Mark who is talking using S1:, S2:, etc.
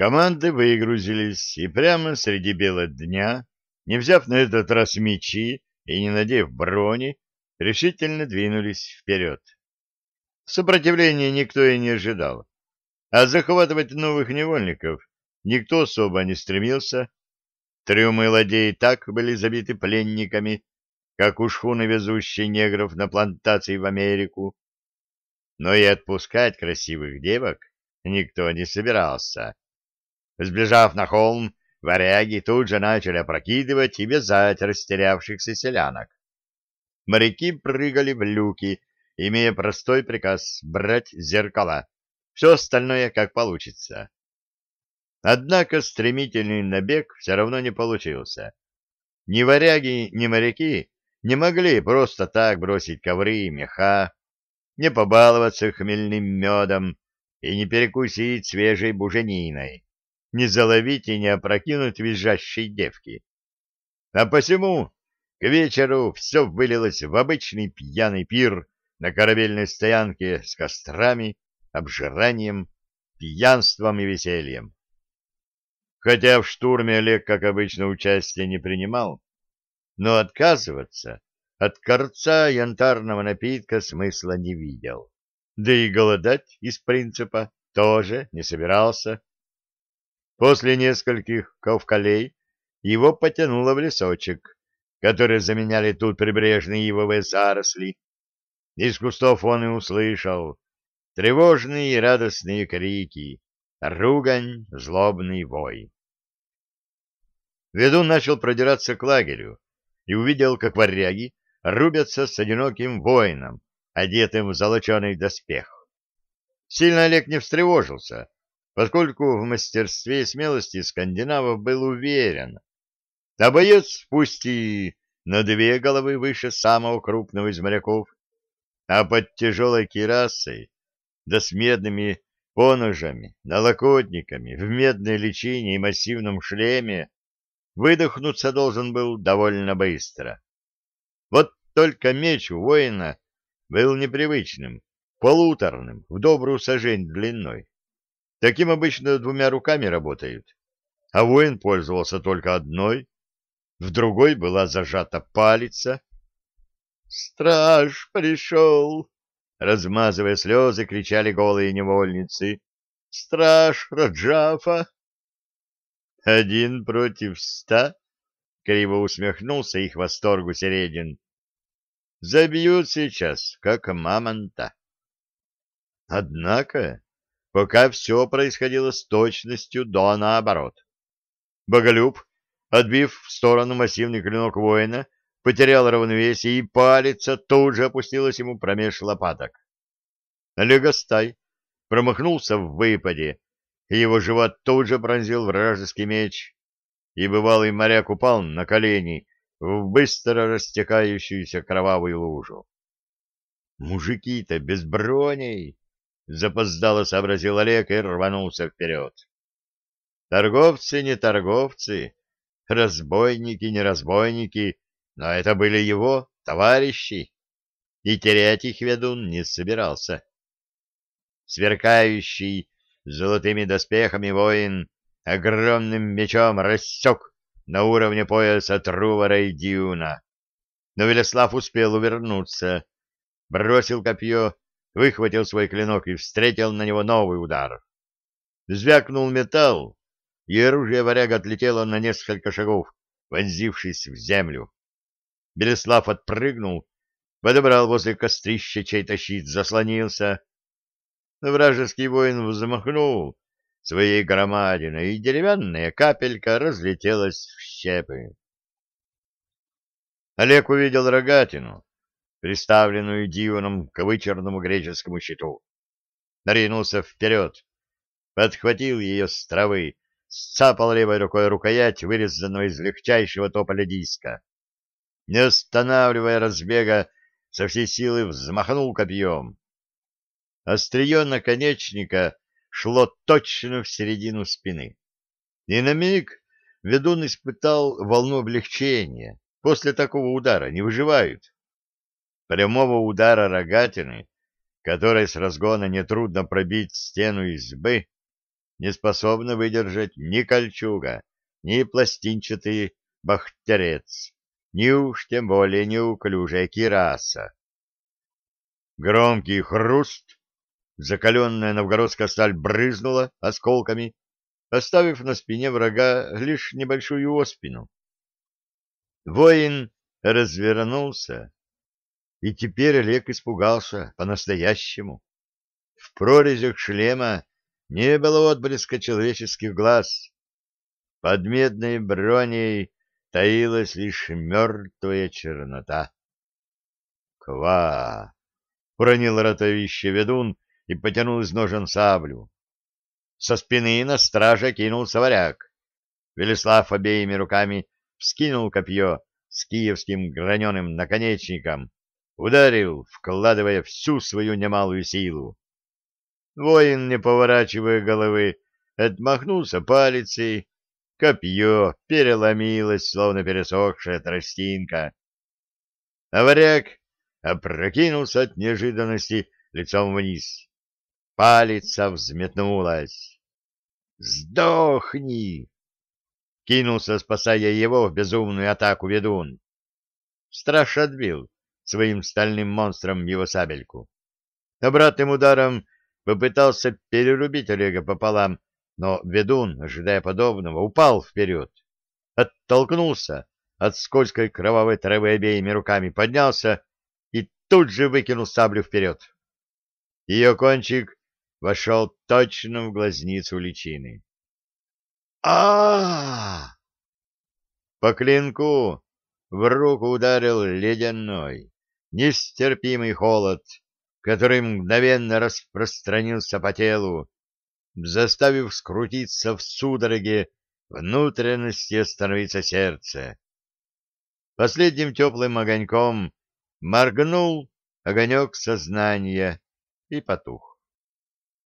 S1: Команды выгрузились, и прямо среди бела дня, не взяв на этот раз мечи и не надев брони, решительно двинулись вперед. Сопротивления никто и не ожидал, а захватывать новых невольников никто особо не стремился. Трюмы ладей так были забиты пленниками, как у шхуны, везущей негров на плантации в Америку. Но и отпускать красивых девок никто не собирался. Сбежав на холм, варяги тут же начали опрокидывать и вязать растерявшихся селянок. Моряки прыгали в люки, имея простой приказ брать зеркала. Все остальное как получится. Однако стремительный набег все равно не получился. Ни варяги, ни моряки не могли просто так бросить ковры и меха, не побаловаться хмельным медом и не перекусить свежей бужениной не заловить и не опрокинуть визжащей девки. А посему к вечеру все вылилось в обычный пьяный пир на корабельной стоянке с кострами, обжиранием, пьянством и весельем. Хотя в штурме Олег, как обычно, участия не принимал, но отказываться от корца янтарного напитка смысла не видел. Да и голодать из принципа тоже не собирался. После нескольких ковкалей его потянуло в лесочек, который заменяли тут прибрежные ивовые заросли. Из кустов он и услышал тревожные и радостные крики, ругань, злобный вой. Ведун начал продираться к лагерю и увидел, как варяги рубятся с одиноким воином, одетым в золоченый доспех. Сильно Олег не встревожился, поскольку в мастерстве и смелости скандинавов был уверен. А боец, пусть и на две головы выше самого крупного из моряков, а под тяжелой кирасой, да с медными поножами, налокотниками, в медной личине и массивном шлеме, выдохнуться должен был довольно быстро. Вот только меч у воина был непривычным, полуторным, в добрую сажень длиной. Таким обычно двумя руками работают, а воин пользовался только одной, в другой была зажата палица. «Страж пришел!» — размазывая слезы, кричали голые невольницы. «Страж Раджафа!» «Один против ста?» — криво усмехнулся их восторгу Середин. «Забьют сейчас, как мамонта». Однако пока все происходило с точностью до наоборот. Боголюб, отбив в сторону массивный клинок воина, потерял равновесие, и палец тут же опустилась ему промеж лопаток. Легостай промахнулся в выпаде, и его живот тут же пронзил вражеский меч, и бывалый моряк упал на колени в быстро растекающуюся кровавую лужу. Мужики-то без броней! Запоздало сообразил Олег и рванулся вперед. Торговцы не торговцы, разбойники не разбойники, но это были его товарищи, и терять их ведун не собирался. Сверкающий золотыми доспехами воин огромным мечом рассек на уровне пояса Трувора и Дюна. Но Велеслав успел увернуться, бросил копье выхватил свой клинок и встретил на него новый удар. Звякнул металл, и оружие варяга отлетело на несколько шагов, вонзившись в землю. Белеслав отпрыгнул, подобрал возле кострища чей-то щит, заслонился. Вражеский воин взмахнул своей громадиной, и деревянная капелька разлетелась в щепы. Олег увидел рогатину, приставленную Дионом к вычерному греческому щиту. Наринулся вперед, подхватил ее с травы, сцапал левой рукой рукоять, вырезанного из легчайшего тополя диска. Не останавливая разбега, со всей силы взмахнул копьем. Острие наконечника шло точно в середину спины. И на миг ведун испытал волну облегчения. После такого удара не выживают прямого удара рогатины, которой с разгона нетрудно пробить стену избы, не способна выдержать ни кольчуга, ни пластинчатый бахтерец, ни уж тем более неуклюжая кираса. Громкий хруст, закаленная новгородская сталь брызнула осколками, оставив на спине врага лишь небольшую оспину. Воин развернулся, и теперь Олег испугался по-настоящему. В прорезях шлема не было отблеска человеческих глаз. Под медной броней таилась лишь мертвая чернота. «Ква!» — уронил ротовище ведун и потянул из ножен саблю. Со спины на страже кинулся варяг. Велеслав обеими руками вскинул копье с киевским граненым наконечником, ударил, вкладывая всю свою немалую силу. Воин, не поворачивая головы, отмахнулся палицей, копье переломилось, словно пересохшая тростинка. А варяг опрокинулся от неожиданности лицом вниз. Палица взметнулась. «Сдохни!» Кинулся, спасая его в безумную атаку ведун. Страж отбил своим стальным монстром его сабельку. Обратным ударом попытался перерубить Олега пополам, но ведун, ожидая подобного, упал вперед, оттолкнулся от скользкой кровавой травы обеими руками, поднялся и тут же выкинул саблю вперед. Ее кончик вошел точно в глазницу личины. а По клинку в руку ударил ледяной, нестерпимый холод, который мгновенно распространился по телу, заставив скрутиться в судороге внутренности остановиться сердце. Последним теплым огоньком моргнул огонек сознания и потух.